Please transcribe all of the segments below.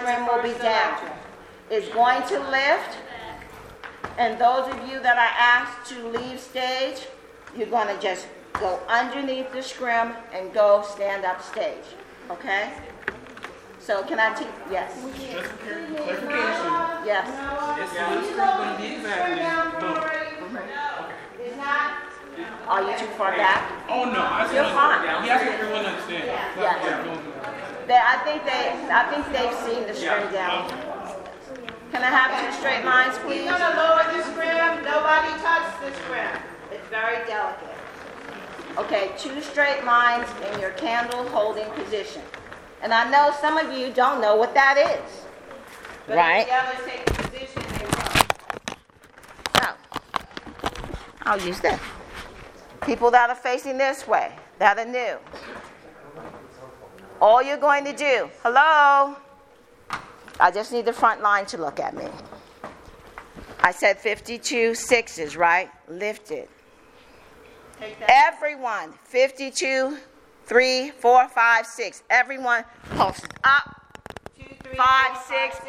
scrim will be down. It's going to lift, and those of you that are asked to leave stage, you're gonna just go underneath the scrim and go stand up stage, okay? So can I teach, yes, Just clarification. yes. It's the screen gonna be exactly. It's not, are you too far back? Oh, no, I You're fine. Yes, everyone understand. Yeah, don't- They, I think they, I think they've seen the scrim down. Can I have two straight lines, please? You're gonna lower the scrim, nobody touch the scrim. It's very delicate. Okay, two straight lines in your candle holding position. And I know some of you don't know what that is. But Right. if the others take the position. So, I'll use this. People that are facing this way, that are new. All you're going to do, hello? I just need the front line to look at me. I said 52 sixes, right? Lifted. Everyone, 52, 3, 4, 5, 6. Everyone pulses up, 5, 6,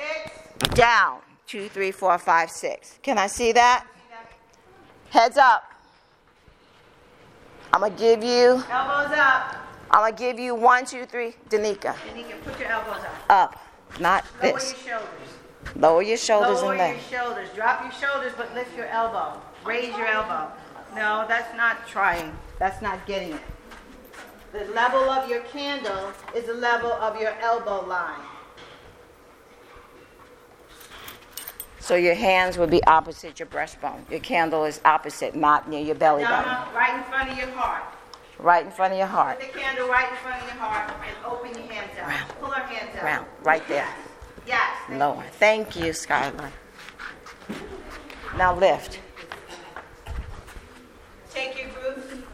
down. 2, 3, 4, 5, 6. Can I see that? Heads up. I'm gonna give you. Elbows up. I'm gonna give you one, two, three. Danica, can put your elbows up. up, not this. Lower your this. shoulders. Lower your shoulders Lower your shoulders. Drop your shoulders, but lift your elbow. Raise your elbow. No, that's not trying. That's not getting it. The level of your candle is the level of your elbow line. So your hands would be opposite your breastbone. Your candle is opposite, not near your belly No, button. no, right in front of your heart. Right in front of your heart. Put the candle right in front of your heart and open your hands up. Round. Pull our hands out. Round, right there. Yes. thank Lower. Thank you, Skylar. Now lift. Take your group.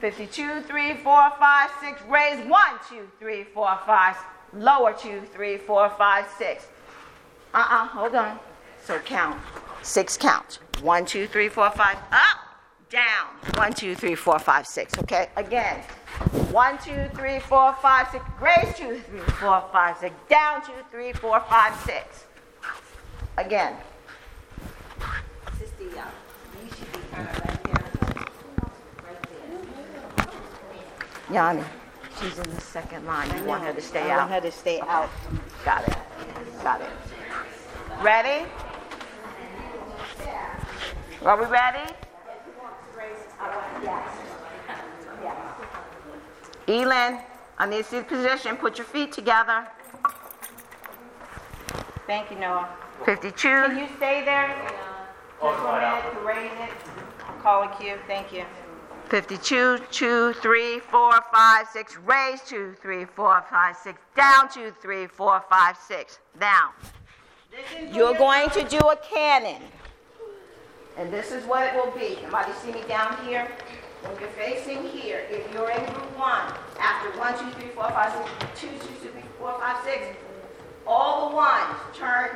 52, 3, 4, 5, 6. Raise 1, 2, 3, 4, 5. Lower 2, 3, 4, 5, 6. Uh uh hold on. So count. Six counts. 1, 2, 3, 4, 5. Up, down. 1, 2, 3, 4, 5, 6. Okay? Again. 1, 2, 3, 4, 5, 6. Raise 2, 3, 4, 5, 6. Down 2, 3, 4, 5, 6. Again. Sister, yeah. You should be kind of right there. Right there. Yanni, she's in the second line. You want her to stay I want out? her to stay out. Got it. Got it. Ready? Are we ready? Elin, I need to see the position. Put your feet together. Thank you, Noah. 52. Can you stay there? Just for a minute to raise it. I'll call a cue. Thank you. 52, 2, 3, 4, 5, 6. Raise 2, 3, 4, 5, 6. Down 2, 3, 4, 5, 6. Down. You're going to do a cannon. And this is what it will be. Somebody see me down here? When you're facing here, if you're in group one, after one, two, three, four, five, six, two, two, three, four, five, six, all the ones turn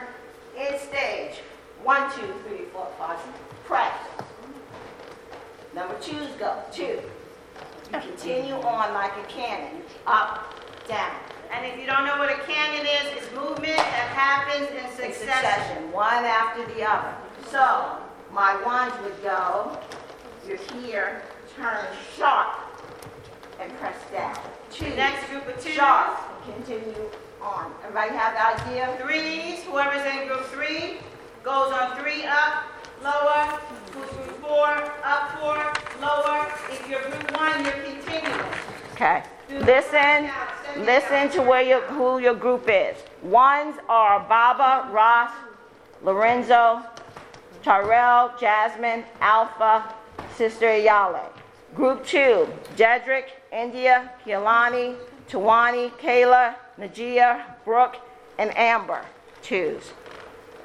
in stage. One, two, three, four, five, six. Press. Number twos go. Two. You continue on like a cannon. Up, down. And if you don't know what a cannon is, it's movement that happens in in succession. succession, one after the other. So my ones would go, you're here, turn sharp, and press down. Two, Next group of two. sharp, continue on. Everybody have the idea? Threes, whoever's in group three, goes on three up, lower, group four, up four, lower. If you're group one, you're continuing. Okay. Listen, listen to where your, who your group is. Ones are Baba, Ross, Lorenzo, Tyrell, Jasmine, Alpha, Sister Yale. Group two, Jedrick, India, Kehlani, Tawani, Kayla, Najia, Brooke, and Amber. Twos.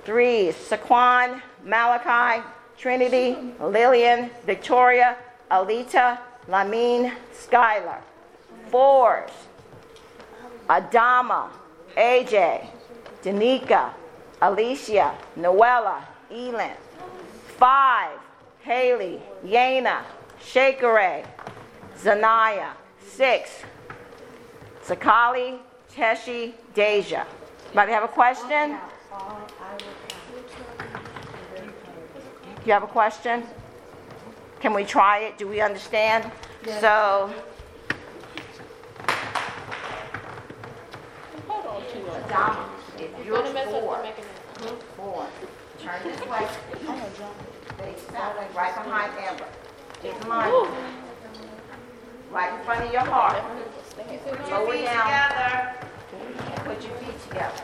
Threes, Saquon, Malachi, Trinity, Lillian, Victoria, Alita, Lamine, Skylar. Fours, Adama, AJ, Danica, Alicia, Noella, Elin. Five, Haley, Yana, Shakere, Zanaya. Six, Sakali, Teshi, Deja. Anybody have a question? You have a question? Can we try it? Do we understand? So, Dom, if you're four, four, turn this way. Face that way, right behind Amber. Get mine. Right in front of your heart. Lower Feet down. together. Put your feet together.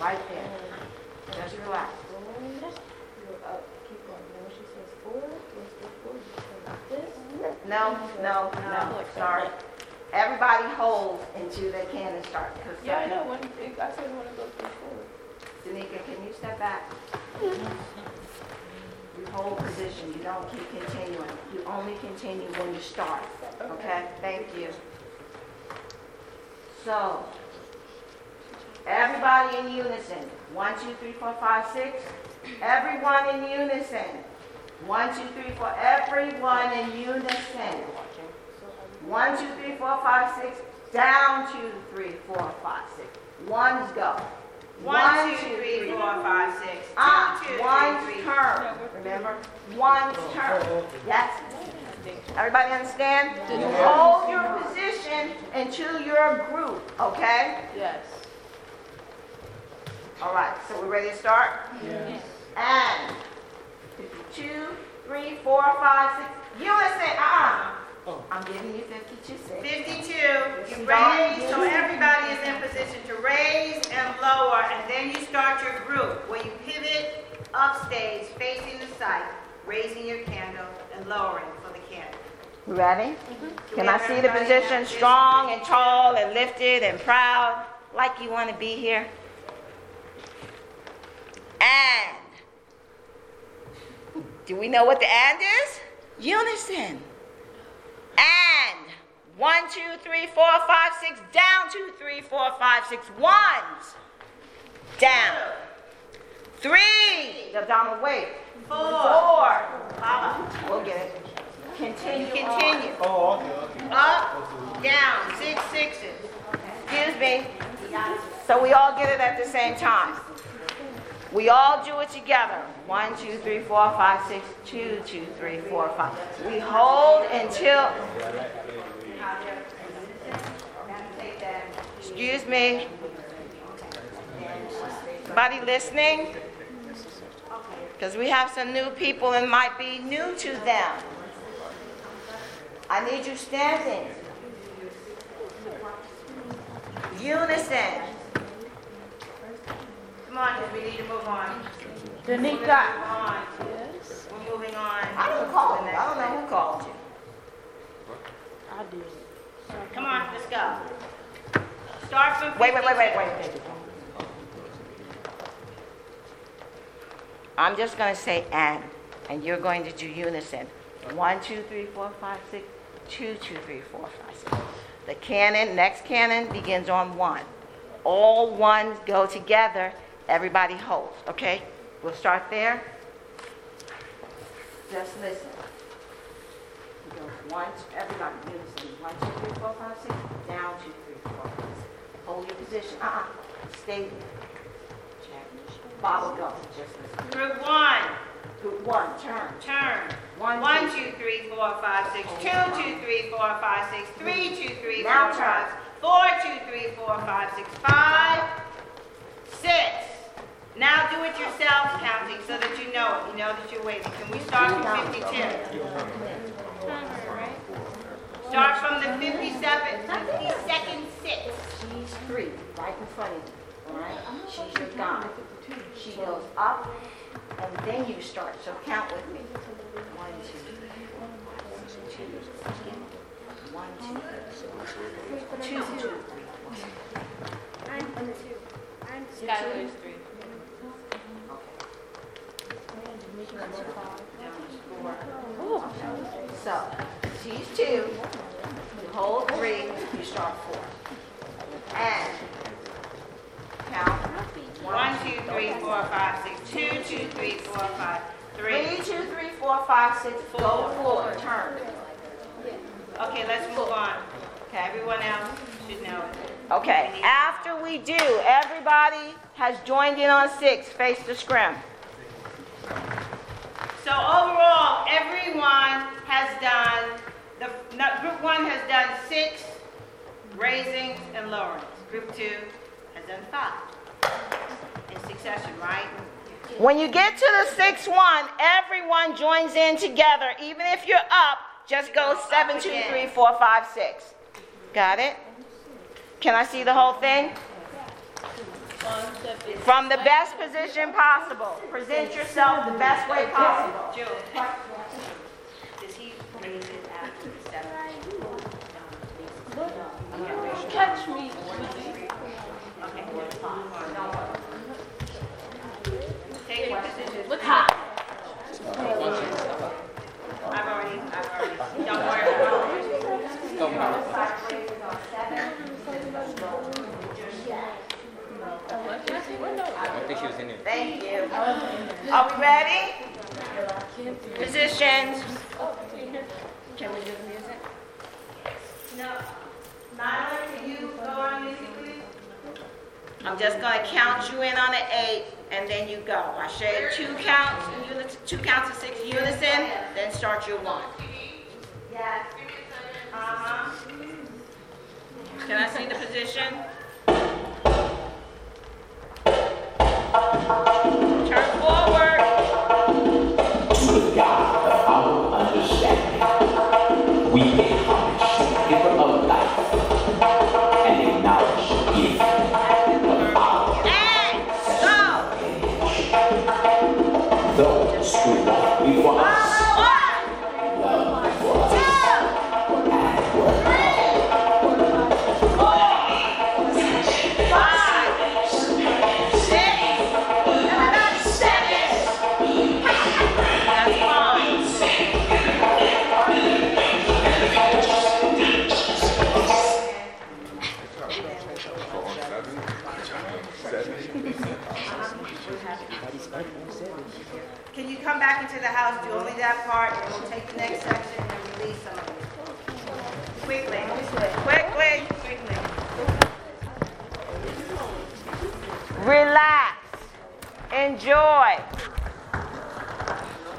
Right there. Just relax. No, no, no, sorry. Everybody holds until the cannon starts. 'cause Yeah, I know, when, I said when it goes before. Danica, can you step back? You hold position, you don't keep continuing. You only continue when you start, okay? Thank you. So, everybody in unison. One, two, three, four, five, six. Everyone in unison. One, two, three, four. Everyone in unison. One, two, three, four, five, six. Down, two, three, four, five, six. One's go. One, two, three, four, five, six. Ah, Two, two, one's three, three. turn, remember? One's turn. Yes. Everybody understand? You hold your position until you're a group, okay? Yes. All right, so we're ready to start? Yes. And two, three, four, five, six. Unison, uh-uh. I'm giving you fifty-two, six. 52, you raise, so everybody is in position to raise and lower, and then you start your group, where you pivot upstage, facing the site, raising your candle and lowering for the candle. You Ready? Mm-hmm. Do Can we I have see the position position? strong and tall and lifted and proud, like you want to be here? And. Do we know what the and is? Unison. And. One, two, three, four, five, six. Down, two, three, four, five, six. Ones. Down. Three. The Donald, wait. Four, Four. Baba, We'll get it. Continue. on. continue. Oh, okay, okay. Up, down, six sixes. Excuse me. So we all get it at the same time. We all do it together. One, two, three, four, five, six. Two, two, three, four, five. We hold until. Excuse me. Everybody listening? Because we have some new people and might be new to them. I need you standing. Unison. Come on, 'cause we need to move on. Danica. Move on. We're moving on. I didn't call you. I don't know who called you. I did. Come on, let's go. Start from Wait, wait, wait, wait, 52. wait. I'm just going to say and, and you're going to do unison. One, two, three, four, five, six. Two, two, three, four, five, six. The canon, next canon begins on one. All ones go together. Everybody holds. Okay? We'll start there. Just listen. We go one, everybody, unison. One, two, three, four, five, six. Down, two, three, four, five, six. Hold your position. Uh-uh. Stay there. Check. Bobble go. Just listen. Group one, Group one, turn. turn. One, One, two. two, three, four, five, six. Two, two, three, four, five, six. Three, two, three, four, Now five. turn. Four, two, three, four, five, six. Five, six. Now do it yourself counting so that you know it. You know that you're waiting. Can we start from 52? Start from the 57, 52nd six. She's three, right in front of you. All right? She's your guide. She goes up, and then you start. So count with me. One, two, three, four, five, six, two, one, two, two, two, three, four. Skylar's three. So, she's two, you hold three, you start four. And count. One, two, three, four, five, six. Two, two, three, four, five, Three, three. two, three, four, five, six, go forward, turn. Okay, let's move on. Okay, everyone else should know it. Okay, after we do, everybody has joined in on six, face the scrim. So overall, everyone has done, the, group one has done six raisings and lowerings. Group two has done five in succession, right? When you get to the sixth one, everyone joins in together. Even if you're up, just go seven, two, three, four, five, six. Got it? Can I see the whole thing? From the best position possible. Present yourself the best way possible. Does he raise it after the seven? Catch me. Take your position. Look hot. I've already, I've already, don't worry. Don't matter. I don't think she was in there. Thank you. Are we ready? Positions. Can we do the music? No. Nyla, can you go on music, please? I'm just gonna count you in on an eight, and then you go. I show you two counts, two counts of six unison, then start your one. Yes. Uh-huh. Can I see the position? Turn forward. Can you come back into the house, do only that part, and we'll take the next section and release some of it? Quickly, Quickly. quickly. Relax. Enjoy.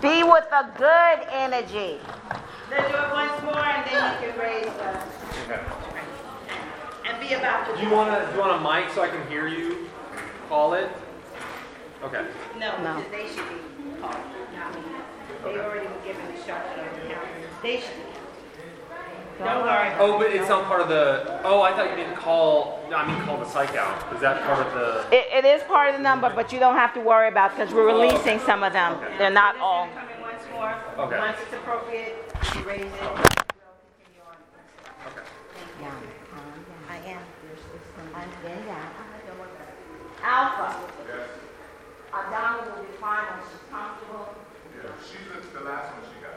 Be with a good energy. Let's do it once more, and then you can raise the, and be about Do to. you want to, do you want a mic so I can hear you call it? Okay. No, No. they should be called, not me. They already were given instruction on the count. They should be. Don't worry. Oh, but it's not part of the, oh, I thought you didn't call, no, I mean call the psych out. Is that part of the, It, it is part of the number, but you don't have to worry about because we're releasing some of them. They're not all. Come in once more. Okay. Once it's appropriate, you raise it. We'll continue on. okay. I am. Alpha. Adana will be fine when she's comfortable. Yeah, she's the last one she got.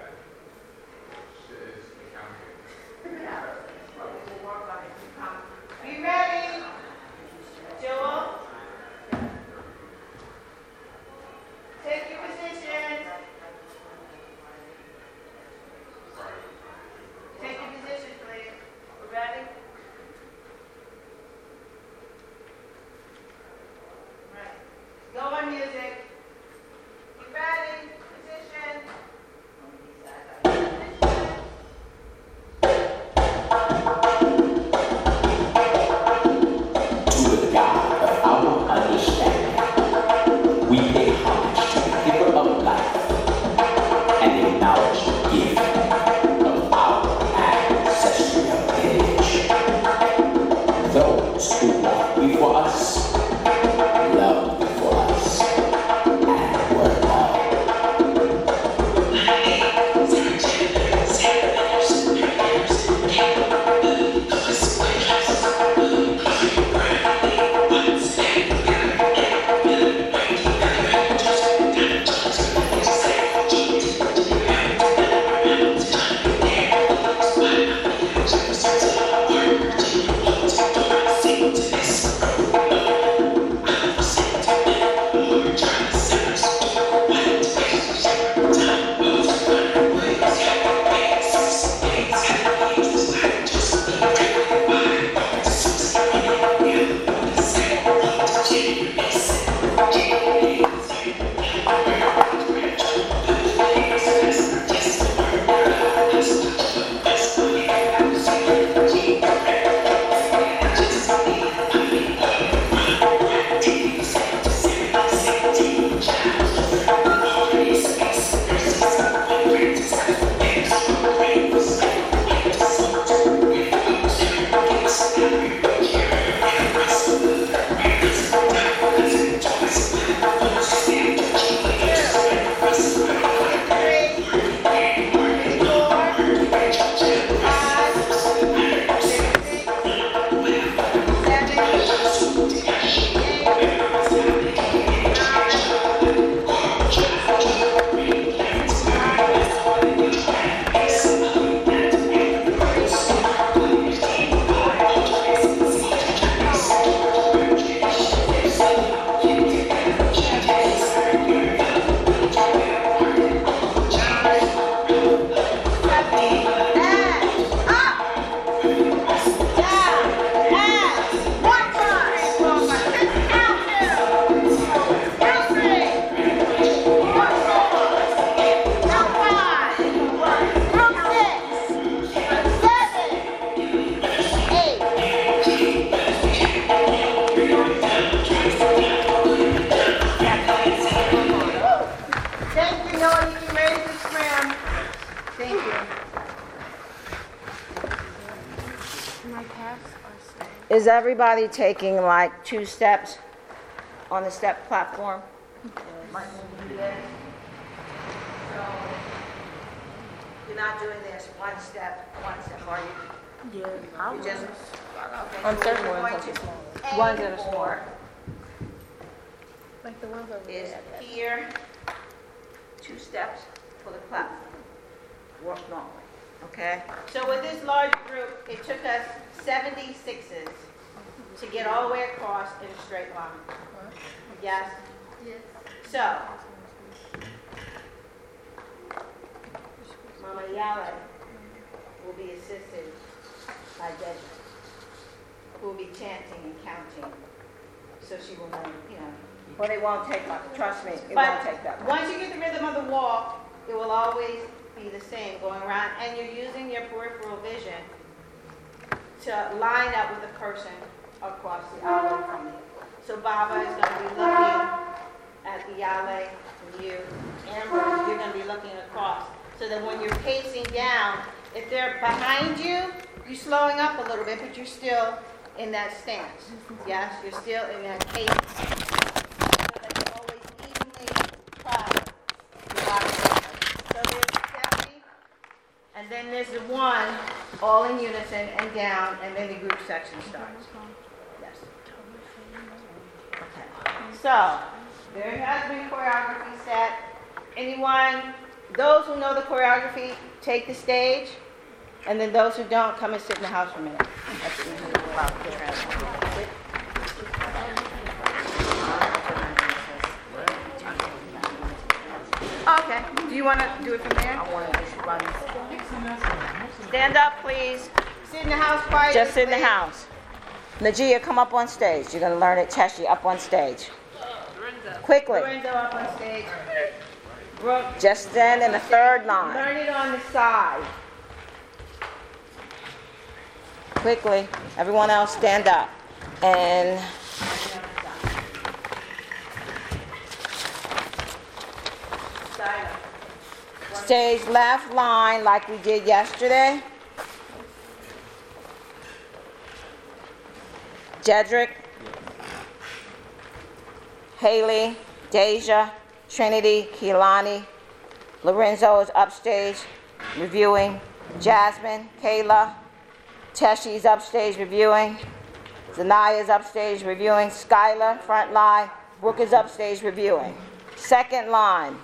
Is everybody taking like two steps on the step platform? Like when we do this? So, You're not doing this one step, one step, are you? Yeah, You just. okay, On so certain what ones, we're I'll going do to smaller. Ones that aim are smaller. Like the ones over Is there. here, two steps for the platform. Walk normally, okay? So with this large group, it took us 76s to get all the way across in a straight line. Yes? Yes. So. Mama Yale will be assisted by Deborah, who will be chanting and counting. So she will know, you know. Well, it won't take, long. trust me, it won't take that But long. once you get the rhythm of the walk, it will always be the same going around, and you're using your peripheral vision to line up with the person across the aisle from you. So Baba is going to be looking at the aisle from you. Amber, you're going to be looking across. So that when you're pacing down, if they're behind you, you're slowing up a little bit, but you're still in that stance. Yes, you're still in that pace. So that you're always evenly crowded. You're locked together. So there's 70, and there's the one, all in unison and down, and then the group section starts. Yes. Okay. So, there has been choreography set. Anyone, those who know the choreography, take the stage. And then those who don't, come and sit in the house for a minute. Okay, do you want to do it from there? Stand up, please. Sit in the house quietly. Just sit in the house. Najia, come up on stage. You're gonna learn it. Teshi, up on stage. Quickly. Lorenzo up on stage. Brooke, Just stand in the third line. learn it on the side. Quickly. Everyone else, stand up. And stage left line like we did yesterday. Jedrick, Haley, Deja, Trinity, Keelani, Lorenzo is upstage reviewing, Jasmine, Kayla, Teshi's upstage reviewing, Zanaya's upstage reviewing, Skylar, front line, Brooke is upstage reviewing. Second line,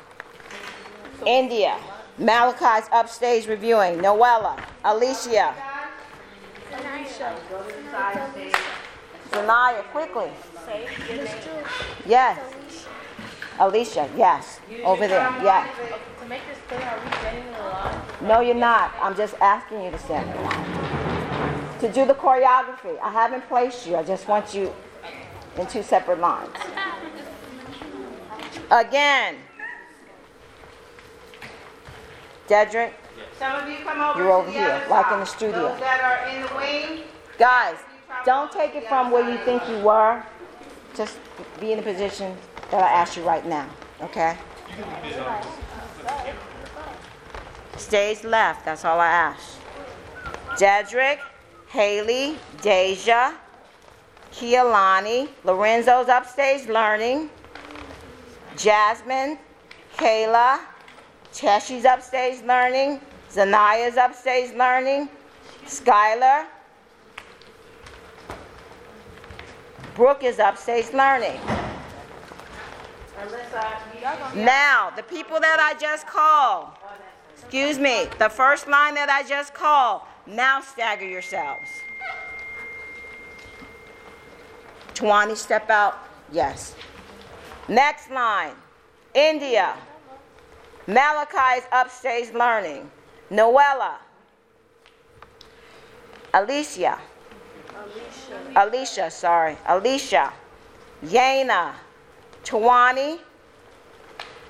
India, Malachi's upstage reviewing, Noella, Alicia, Zanaya, quickly. Yes. Alicia, yes. Over there, yes. No, you're not. I'm just asking you to stand. To do the choreography. I haven't placed you. I just want you in two separate lines. Again. Dedrick, Some of you come over You're to over the here, other like in the studio. Those that are in the wing, guys, don't take it from where you think you were. Just be in the position that I asked you right now, okay? Stage left, that's all I asked. Dedrick, Haley, Deja, Kealani, Lorenzo's upstage learning, Jasmine, Kayla, Teshi's upstage learning, Zanaya's upstage learning, Skylar, Brooke is upstage learning. Now, the people that I just called, excuse me, the first line that I just called, now stagger yourselves. Tawani, step out. Yes. Next line, India. Malachi's upstage learning. Noella. Alicia. Alicia, sorry. Alicia. Yana. Tawani.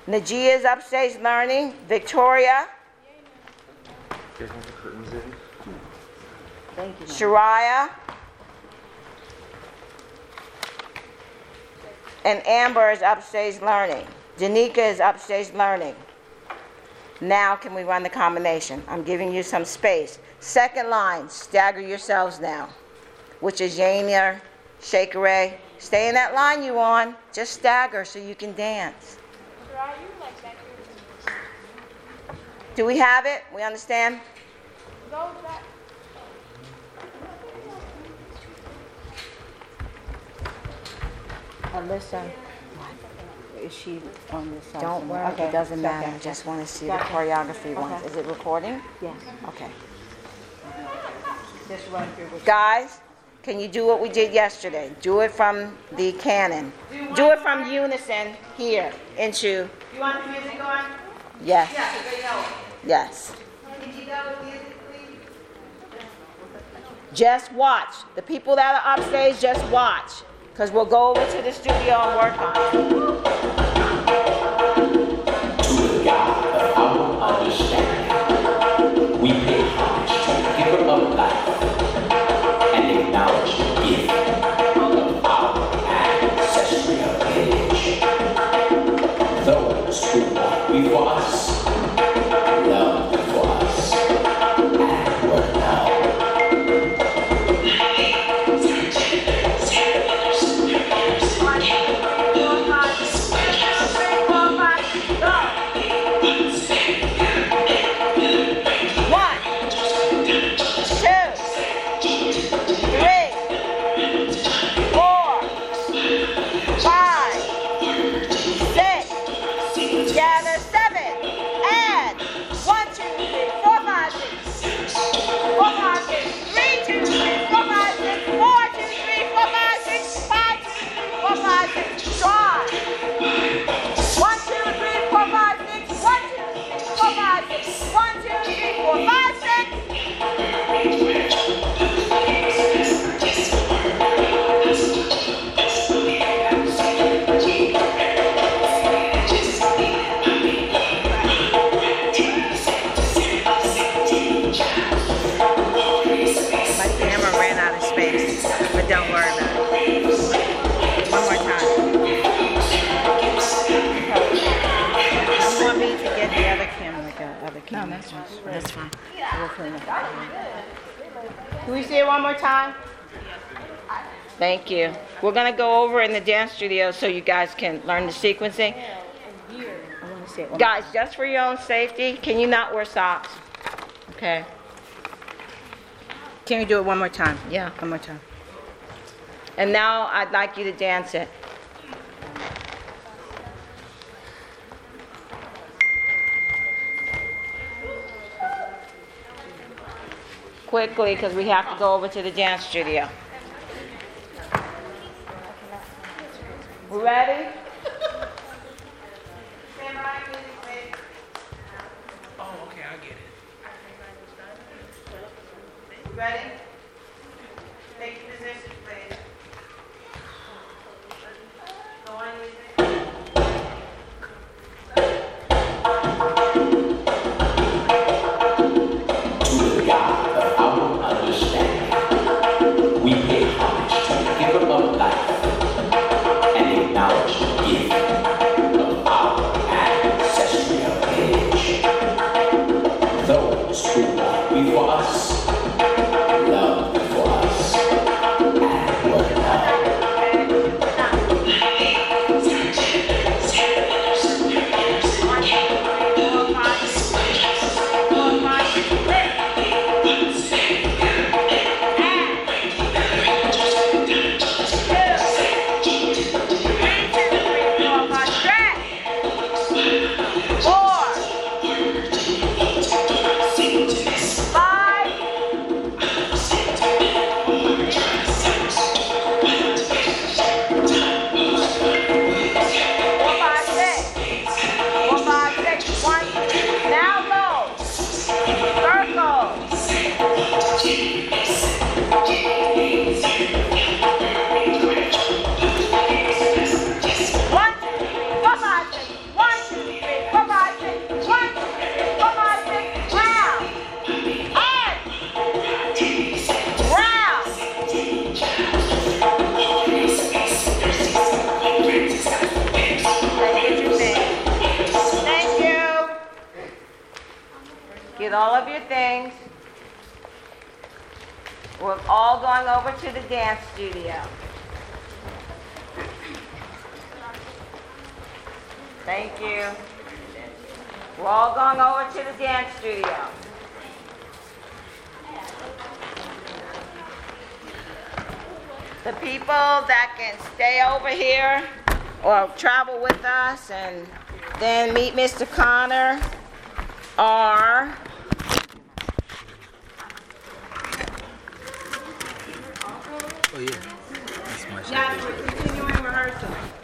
Najia's upstage learning. Victoria. Shariah. And Amber is upstage learning. Janika is upstage learning. Now can we run the combination? I'm giving you some space. Second line, stagger yourselves now. which is Yainer, Shakere. Stay in that line you on. Just stagger so you can dance. Do we have it? We understand? Alyssa, is she on this side? Don't somewhere? worry, Okay, it doesn't it's matter. okay. Just want to see the Gotcha. choreography once. Okay. Is it recording? Yes, Okay. just run through what Guys, can you do what we did yesterday? Do it from the canon. Do it from unison here into You want the music on? yes, Yeah, good help. yes. Did you go with music, please? Just watch. The people that are upstage, just watch. Because we'll go over to the studio and work on it. One more time? Thank you. We're gonna go over in the dance studio so you guys can learn the sequencing. I want to see it one more Guys, just for your own safety, can you not wear socks? Okay. Can you do it one more time? Yeah. One more time. And now I'd like you to dance it. Quickly, because we have to go over to the dance studio. Ready? Oh, okay, I get it. Ready? All of your things. We're all going over to the dance studio. Thank you. We're all going over to the dance studio. The people that can stay over here or travel with us and then meet Mr. Connor are Oh yeah, that's my we're continuing rehearsal.